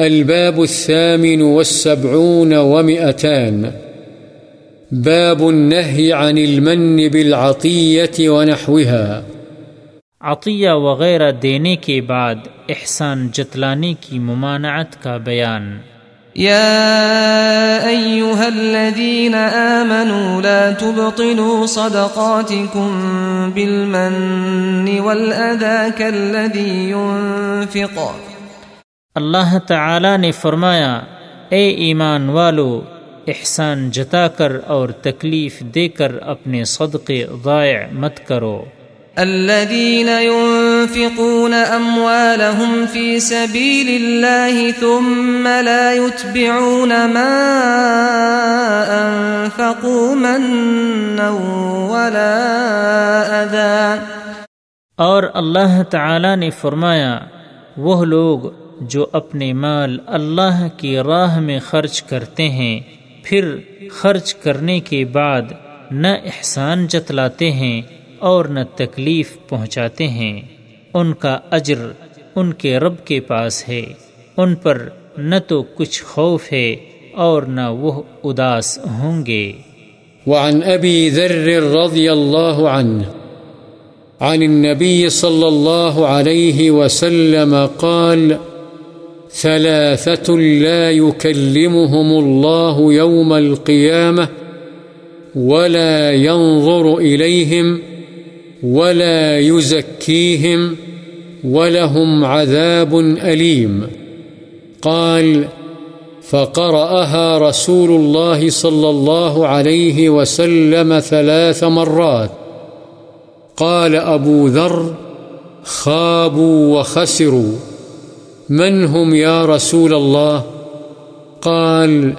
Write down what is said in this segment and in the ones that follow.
الباب الثامن والسبعون ومئتان. باب النهي عن المن بالعطية ونحوها. عطیہ وغیرہ دینے کے بعد احسان جتلانے کی ممانعت کا بیان۔ يا أيها الذين آمنوا لا تبطلوا صدقاتكم بالمن والأذى كالذي ينفق اللہ تعالی نے فرمایا اے ایمان والو احسان جتا کر اور تکلیف دے کر اپنے صدقے ضائع مت کرو۔ الذين ينفقون أموالهم في سبيل الله ثم لا يتبعون ما أنفقوا منا ولا أذى اور اللہ تعالی نے فرمایا وہ لوگ جو اپنے مال اللہ کی راہ میں خرچ کرتے ہیں، پھر خرچ کرنے کے بعد نہ احسان جتلاتے ہیں اور نہ تکلیف پہنچاتے ہیں۔ ان کا اجر ان کے رب کے پاس ہے۔ ان پر نہ تو کچھ خوف ہے اور نہ وہ اداس ہوں گے۔ وعن أبي ذر رضي الله عنه عن النبي صلى الله عليه وسلم قال ثلاثة لا يكلمهم الله يوم القيامة ولا ينظر إليهم ولا يزكيهم ولهم عذاب أليم. قال فقرأها رسول الله صلى الله عليه وسلم ثلاث مرات. قال أبو ذر خابوا وخسروا. من هم يا رسول الله قال،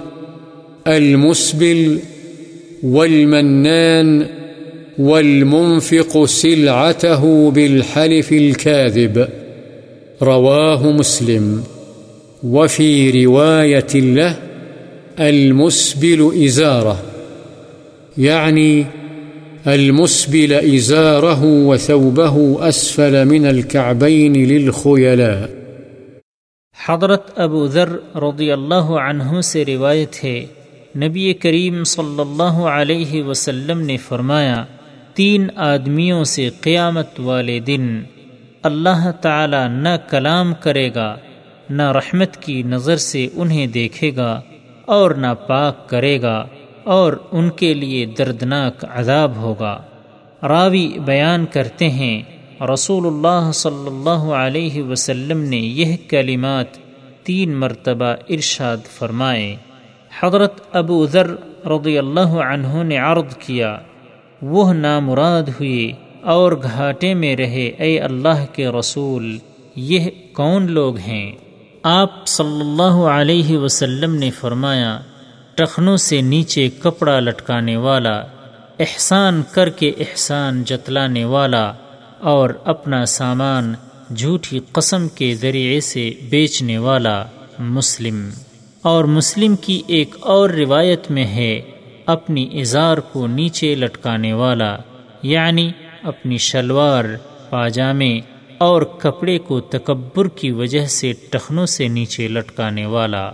المسبل والمنان والمنفق سلعته بالحلف الكاذب، رواه مسلم. وفي رواية له، المسبل إزارة، يعني المسبل إزاره وثوبه أسفل من الكعبين للخيلاء. حضرت ابو ذر رضی اللہ عنہ سے روایت ہے۔ نبی کریم صلی اللہ علیہ وسلم نے فرمایا، تین آدمیوں سے قیامت والے دن اللہ تعالی نہ کلام کرے گا، نہ رحمت کی نظر سے انہیں دیکھے گا اور نہ پاک کرے گا اور ان کے لیے دردناک عذاب ہوگا۔ راوی بیان کرتے ہیں رسول اللہ صلی اللہ علیہ وسلم نے یہ کلمات تین مرتبہ ارشاد فرمائے حضرت ابو ذر رضی اللہ عنہ نے عرض کیا وہ نامراد ہوئے اور گھاٹے میں رہے اے اللہ کے رسول یہ کون لوگ ہیں آپ صلی اللہ علیہ وسلم نے فرمایا ٹخنوں سے نیچے کپڑا لٹکانے والا احسان کر کے احسان جتلانے والا اور اپنا سامان جھوٹی قسم کے ذریعے سے بیچنے والا مسلم۔ اور مسلم کی ایک اور روایت میں ہے اپنی اظہار کو نیچے لٹکانے والا یعنی اپنی شلوار، پاجامے اور کپڑے کو تکبر کی وجہ سے ٹخنوں سے نیچے لٹکانے والا۔